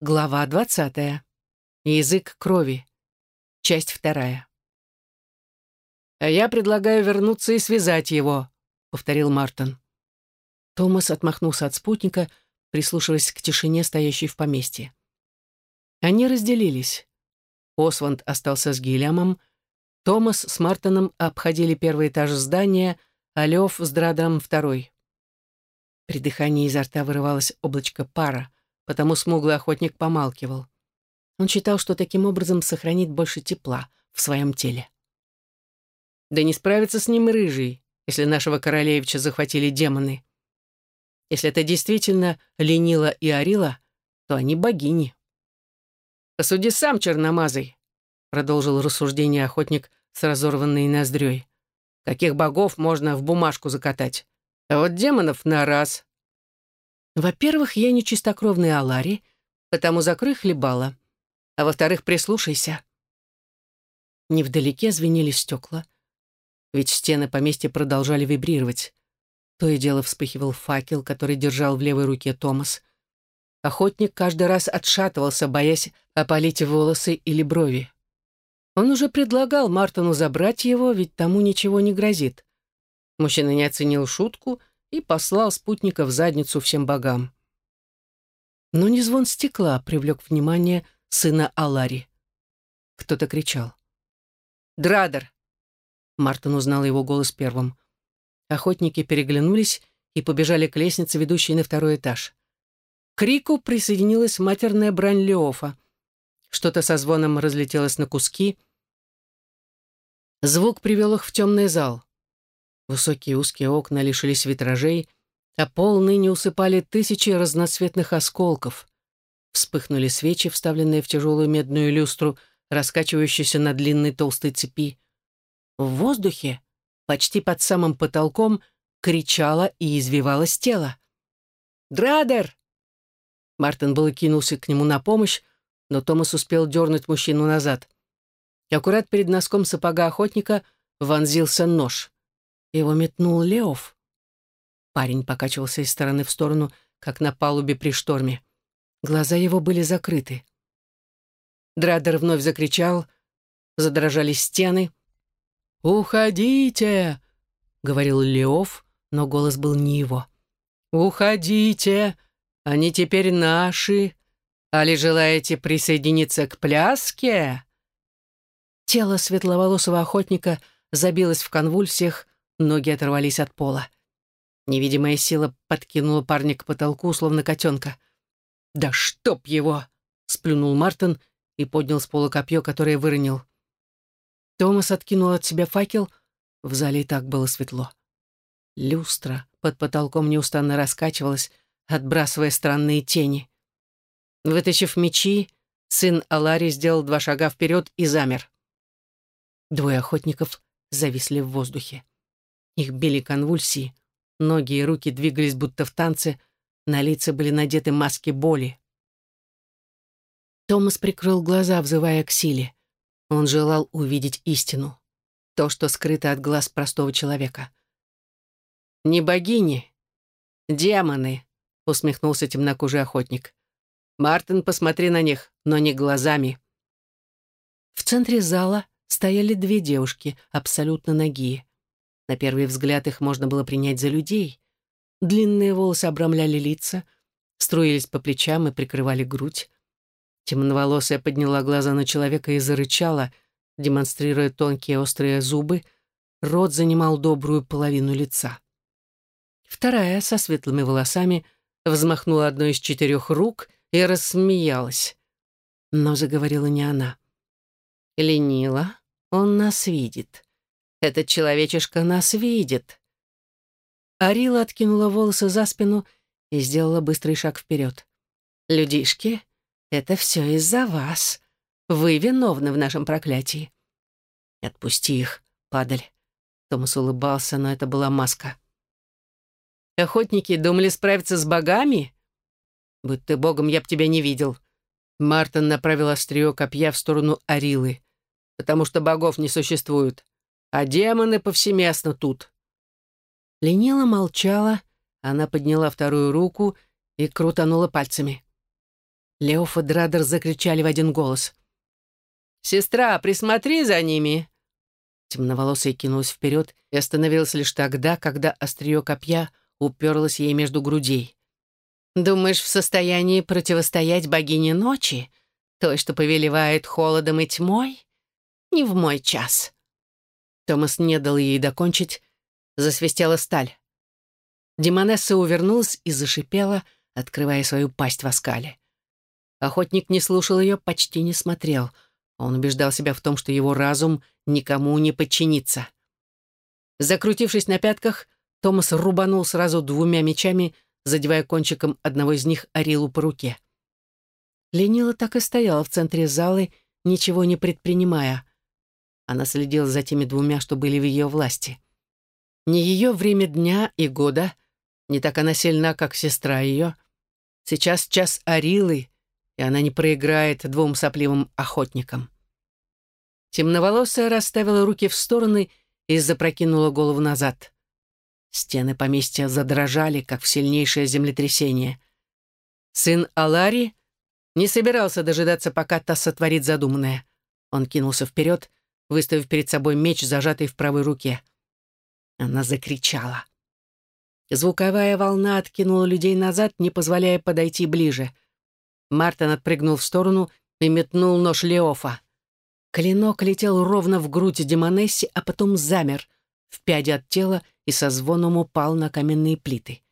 Глава двадцатая. Язык крови. Часть вторая. «А я предлагаю вернуться и связать его», — повторил Мартин. Томас отмахнулся от спутника, прислушиваясь к тишине, стоящей в поместье. Они разделились. Осванд остался с Гильямом, Томас с Мартином обходили первый этаж здания, а Лев с Драдом второй. При дыхании изо рта вырывалось облачко пара, потому смуглый охотник помалкивал. Он считал, что таким образом сохранит больше тепла в своем теле. Да не справится с ним рыжий, если нашего королевича захватили демоны. Если это действительно Ленила и Арила, то они богини. «Посуди сам, черномазый», — продолжил рассуждение охотник с разорванной ноздрёй. «Каких богов можно в бумажку закатать? А вот демонов на раз. Во-первых, я не чистокровный Алари, потому закрой хлебала. А во-вторых, прислушайся. Невдалеке звенели стекла, ведь стены поместья продолжали вибрировать. То и дело вспыхивал факел, который держал в левой руке Томас. Охотник каждый раз отшатывался, боясь опалить волосы или брови. Он уже предлагал Мартину забрать его, ведь тому ничего не грозит. Мужчина не оценил шутку и послал спутника в задницу всем богам. Но не звон стекла привлек внимание сына Алари. Кто-то кричал. «Драдер!» Мартин узнал его голос первым. Охотники переглянулись и побежали к лестнице, ведущей на второй этаж. К крику присоединилась матерная брань Леофа. Что-то со звоном разлетелось на куски. Звук привел их в темный зал. Высокие узкие окна лишились витражей, а пол ныне усыпали тысячи разноцветных осколков. Вспыхнули свечи, вставленные в тяжелую медную люстру, раскачивающуюся на длинной толстой цепи. В воздухе, почти под самым потолком, кричало и извивалось тело. «Драдер!» Мартин был и кинулся к нему на помощь, но Томас успел дернуть мужчину назад. И аккурат перед носком сапога охотника вонзился нож. Его метнул Леов. Парень покачивался из стороны в сторону, как на палубе при шторме. Глаза его были закрыты. Драдер вновь закричал, задрожали стены. «Уходите!» — говорил Леов, но голос был не его. «Уходите! Они теперь наши! Али желаете присоединиться к пляске?» Тело светловолосого охотника забилось в конвульсиях, Ноги оторвались от пола. Невидимая сила подкинула парня к потолку, словно котенка. «Да чтоб его!» — сплюнул Мартин и поднял с пола копье, которое выронил. Томас откинул от себя факел. В зале и так было светло. Люстра под потолком неустанно раскачивалась, отбрасывая странные тени. Вытащив мечи, сын Алари сделал два шага вперед и замер. Двое охотников зависли в воздухе. Их били конвульсии, ноги и руки двигались будто в танце, на лице были надеты маски боли. Томас прикрыл глаза, взывая к силе. Он желал увидеть истину, то, что скрыто от глаз простого человека. «Не богини, демоны», — усмехнулся темнокожий охотник. «Мартин, посмотри на них, но не глазами». В центре зала стояли две девушки, абсолютно нагие. На первый взгляд их можно было принять за людей. Длинные волосы обрамляли лица, струились по плечам и прикрывали грудь. Темноволосая подняла глаза на человека и зарычала, демонстрируя тонкие острые зубы. Рот занимал добрую половину лица. Вторая, со светлыми волосами, взмахнула одной из четырех рук и рассмеялась. Но заговорила не она. «Ленила, он нас видит. Этот человечишка нас видит». Арила откинула волосы за спину и сделала быстрый шаг вперед. «Людишки, это все из-за вас. Вы виновны в нашем проклятии». «Отпусти их, падаль». Томас улыбался, но это была маска. «Охотники думали справиться с богами?» «Будь ты богом, я б тебя не видел». Мартин направил острие копья в сторону Арилы. «Потому что богов не существует а демоны повсеместно тут». Ленила молчала, она подняла вторую руку и крутанула пальцами. Леоф и Драдер закричали в один голос. «Сестра, присмотри за ними!» Темноволосая кинулась вперед и остановилась лишь тогда, когда острие копья уперлось ей между грудей. «Думаешь, в состоянии противостоять богине ночи, той, что повелевает холодом и тьмой? Не в мой час». Томас не дал ей докончить, засвистела сталь. Демонесса увернулась и зашипела, открывая свою пасть в оскале. Охотник не слушал ее, почти не смотрел. Он убеждал себя в том, что его разум никому не подчинится. Закрутившись на пятках, Томас рубанул сразу двумя мечами, задевая кончиком одного из них Арилу по руке. Ленила так и стояла в центре залы, ничего не предпринимая. Она следила за теми двумя, что были в ее власти. Не ее время дня и года, не так она сильна, как сестра ее. Сейчас час Арилы, и она не проиграет двум сопливым охотникам. Темноволосая расставила руки в стороны и запрокинула голову назад. Стены поместья задрожали, как в сильнейшее землетрясение. Сын Алари не собирался дожидаться, пока та сотворит задуманное. Он кинулся вперед, выставив перед собой меч, зажатый в правой руке. Она закричала. Звуковая волна откинула людей назад, не позволяя подойти ближе. Мартин отпрыгнул в сторону и метнул нож Леофа. Клинок летел ровно в грудь Демонесси, а потом замер в пяди от тела и со звоном упал на каменные плиты.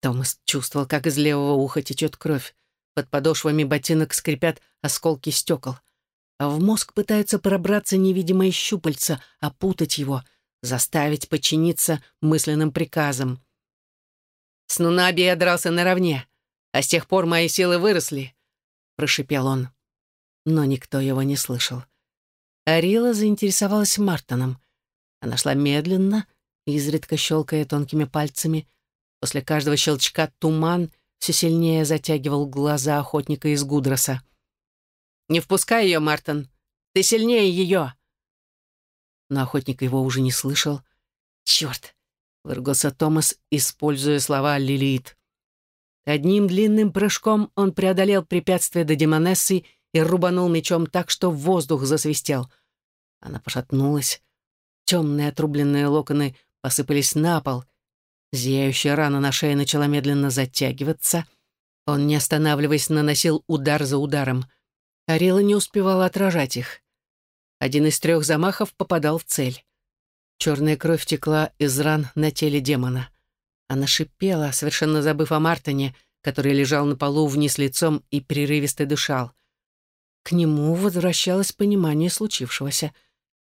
Томас чувствовал, как из левого уха течет кровь. Под подошвами ботинок скрипят осколки стекол. А в мозг пытаются пробраться невидимые щупальца, опутать его, заставить подчиниться мысленным приказам. «С Нунаби я дрался наравне, а с тех пор мои силы выросли», — прошипел он. Но никто его не слышал. Арила заинтересовалась Мартоном. Она шла медленно, изредка щелкая тонкими пальцами. После каждого щелчка туман все сильнее затягивал глаза охотника из Гудроса. «Не впускай ее, Мартон! Ты сильнее ее!» Но охотник его уже не слышал. «Черт!» — выругался Томас, используя слова Лилит. Одним длинным прыжком он преодолел препятствие до Демонессы и рубанул мечом так, что воздух засвистел. Она пошатнулась. Темные отрубленные локоны посыпались на пол. Зияющая рана на шее начала медленно затягиваться. Он, не останавливаясь, наносил удар за ударом. Арила не успевала отражать их. Один из трех замахов попадал в цель. Черная кровь текла из ран на теле демона. Она шипела, совершенно забыв о Мартине, который лежал на полу вниз лицом и прерывисто дышал. К нему возвращалось понимание случившегося.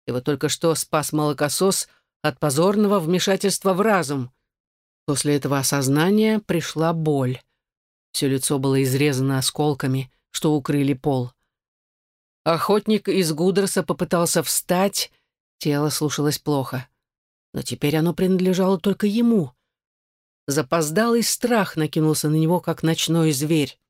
Его только что спас молокосос от позорного вмешательства в разум. После этого осознания пришла боль. Все лицо было изрезано осколками, что укрыли пол. Охотник из Гудерса попытался встать, тело слушалось плохо. Но теперь оно принадлежало только ему. Запоздалый страх накинулся на него, как ночной зверь.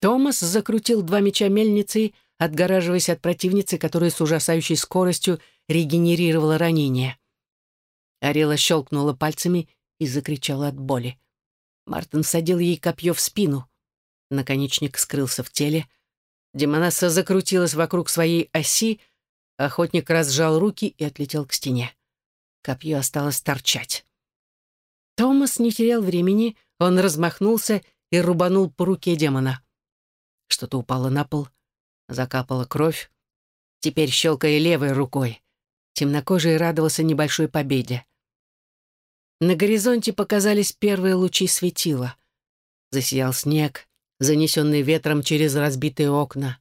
Томас закрутил два меча мельницей, отгораживаясь от противницы, которая с ужасающей скоростью регенерировала ранение. Арела щелкнула пальцами и закричала от боли. Мартин садил ей копье в спину. Наконечник скрылся в теле. Демонесса закрутилась вокруг своей оси, охотник разжал руки и отлетел к стене. Копье осталось торчать. Томас не терял времени, он размахнулся и рубанул по руке демона. Что-то упало на пол, закапала кровь. Теперь щелкая левой рукой. Темнокожий радовался небольшой победе. На горизонте показались первые лучи светила. Засиял снег, занесенный ветром через разбитые окна.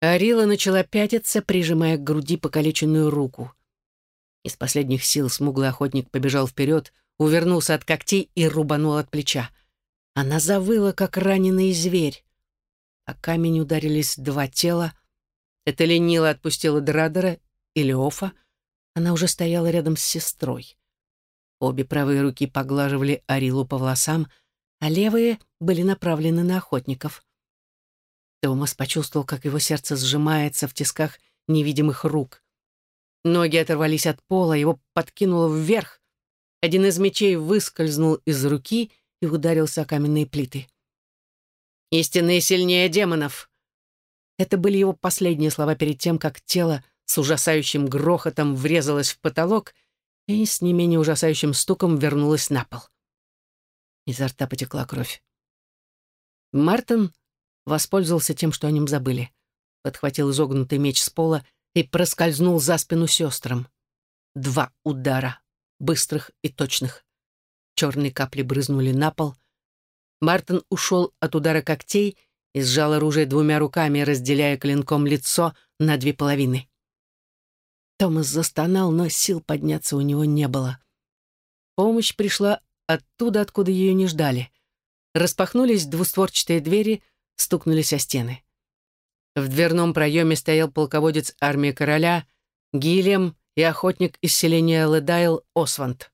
Арила начала пятиться, прижимая к груди покалеченную руку. Из последних сил смуглый охотник побежал вперед, увернулся от когтей и рубанул от плеча. Она завыла, как раненый зверь а камень ударились два тела. Это ленила отпустила Драдера или Офа. Она уже стояла рядом с сестрой. Обе правые руки поглаживали Арилу по волосам, а левые были направлены на охотников. Томас почувствовал, как его сердце сжимается в тисках невидимых рук. Ноги оторвались от пола, его подкинуло вверх. Один из мечей выскользнул из руки и ударился о каменные плиты. Истинные сильнее демонов!» Это были его последние слова перед тем, как тело с ужасающим грохотом врезалось в потолок и с не менее ужасающим стуком вернулось на пол. Изо рта потекла кровь. Мартин воспользовался тем, что о нем забыли. Подхватил изогнутый меч с пола и проскользнул за спину сестрам. Два удара, быстрых и точных. Черные капли брызнули на пол. Мартин ушел от удара когтей и сжал оружие двумя руками, разделяя клинком лицо на две половины. Томас застонал, но сил подняться у него не было. Помощь пришла оттуда, откуда ее не ждали. Распахнулись двустворчатые двери, стукнулись о стены. В дверном проеме стоял полководец армии короля, Гильям и охотник из селения Ледайл Осванд.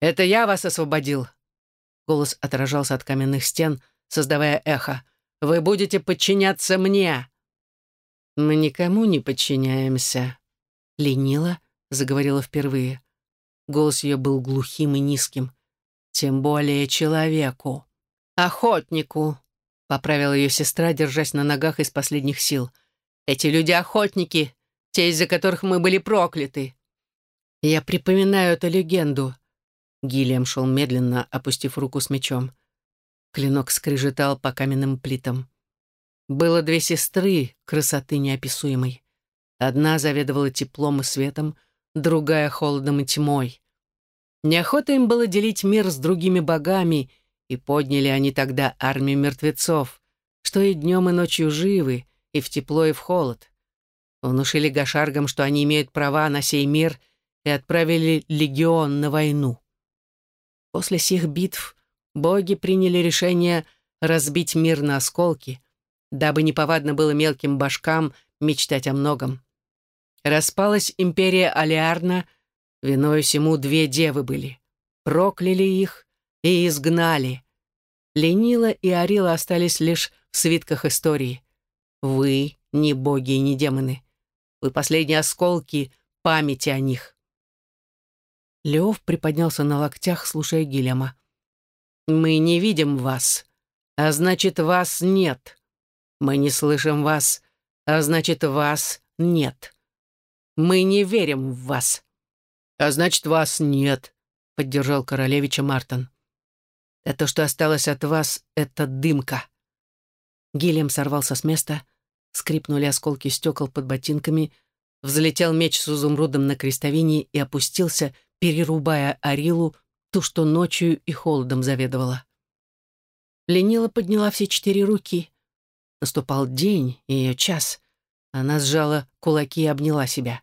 «Это я вас освободил!» Голос отражался от каменных стен, создавая эхо. «Вы будете подчиняться мне!» «Мы никому не подчиняемся», — ленила, заговорила впервые. Голос ее был глухим и низким. «Тем более человеку. Охотнику», — поправила ее сестра, держась на ногах из последних сил. «Эти люди охотники, те, из-за которых мы были прокляты». «Я припоминаю эту легенду», Гильям шел медленно, опустив руку с мечом. Клинок скрежетал по каменным плитам. Было две сестры красоты неописуемой. Одна заведовала теплом и светом, другая — холодом и тьмой. Неохота им было делить мир с другими богами, и подняли они тогда армию мертвецов, что и днем, и ночью живы, и в тепло, и в холод. Внушили гашаргам, что они имеют права на сей мир, и отправили легион на войну. После сих битв боги приняли решение разбить мир на осколки, дабы неповадно было мелким башкам мечтать о многом. Распалась империя Алиарна, виной всему две девы были. Прокляли их и изгнали. Ленила и Арила остались лишь в свитках истории. Вы не боги и не демоны. Вы последние осколки памяти о них. Леов приподнялся на локтях, слушая Гильяма. «Мы не видим вас, а значит, вас нет. Мы не слышим вас, а значит, вас нет. Мы не верим в вас, а значит, вас нет», — поддержал королевича Мартин. «А то, что осталось от вас, — это дымка». Гильям сорвался с места, скрипнули осколки стекол под ботинками, взлетел меч с изумрудом на крестовине и опустился, перерубая Арилу, ту, что ночью и холодом заведовала. Ленила подняла все четыре руки. Наступал день, ее час. Она сжала кулаки и обняла себя.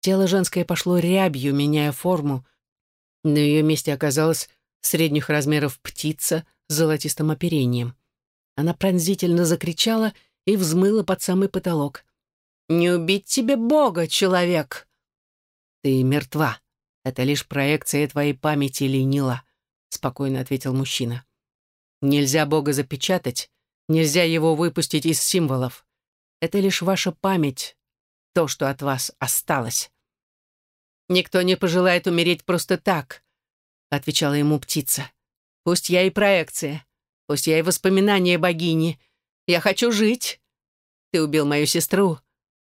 Тело женское пошло рябью, меняя форму. На ее месте оказалась средних размеров птица с золотистым оперением. Она пронзительно закричала и взмыла под самый потолок. «Не убить тебе Бога, человек!» «Ты мертва», это лишь проекция твоей памяти, Ленила», — спокойно ответил мужчина. «Нельзя Бога запечатать, нельзя его выпустить из символов. Это лишь ваша память, то, что от вас осталось». «Никто не пожелает умереть просто так», — отвечала ему птица. «Пусть я и проекция, пусть я и воспоминание богини. Я хочу жить. Ты убил мою сестру,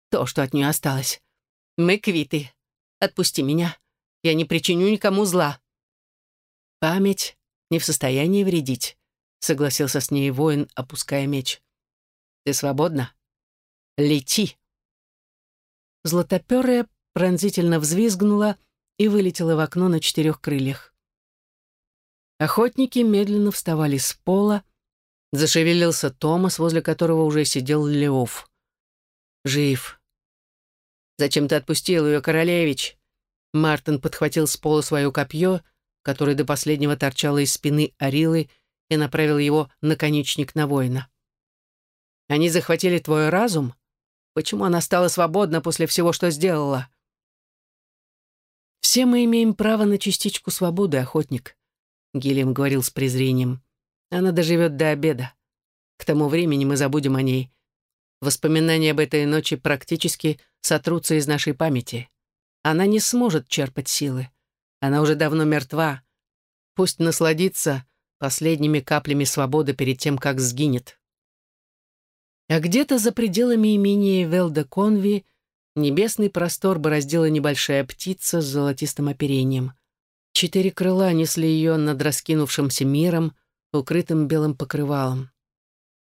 то, что от нее осталось. Мы квиты. Отпусти меня. Я не причиню никому зла». «Память не в состоянии вредить», — согласился с ней воин, опуская меч. «Ты свободна? Лети!» Златоперая пронзительно взвизгнула и вылетела в окно на четырех крыльях. Охотники медленно вставали с пола. Зашевелился Томас, возле которого уже сидел Леов. «Жив. Зачем ты отпустил ее, королевич?» Мартин подхватил с пола свое копье, которое до последнего торчало из спины Арилы, и направил его наконечник на воина. «Они захватили твой разум? Почему она стала свободна после всего, что сделала?» «Все мы имеем право на частичку свободы, охотник», — Гильям говорил с презрением. «Она доживет до обеда. К тому времени мы забудем о ней. Воспоминания об этой ночи практически сотрутся из нашей памяти. Она не сможет черпать силы. Она уже давно мертва. Пусть насладится последними каплями свободы перед тем, как сгинет. А где-то за пределами имения Велда Конви небесный простор бороздила небольшая птица с золотистым оперением. Четыре крыла несли ее над раскинувшимся миром, укрытым белым покрывалом.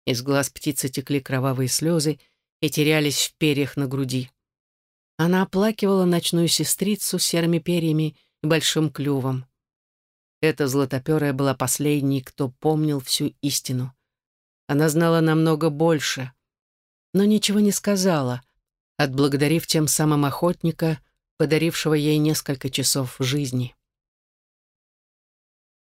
Из глаз птицы текли кровавые слезы и терялись в перьях на груди. Она оплакивала ночную сестрицу с серыми перьями и большим клювом. Эта златоперая была последней, кто помнил всю истину. Она знала намного больше, но ничего не сказала, отблагодарив тем самым охотника, подарившего ей несколько часов жизни.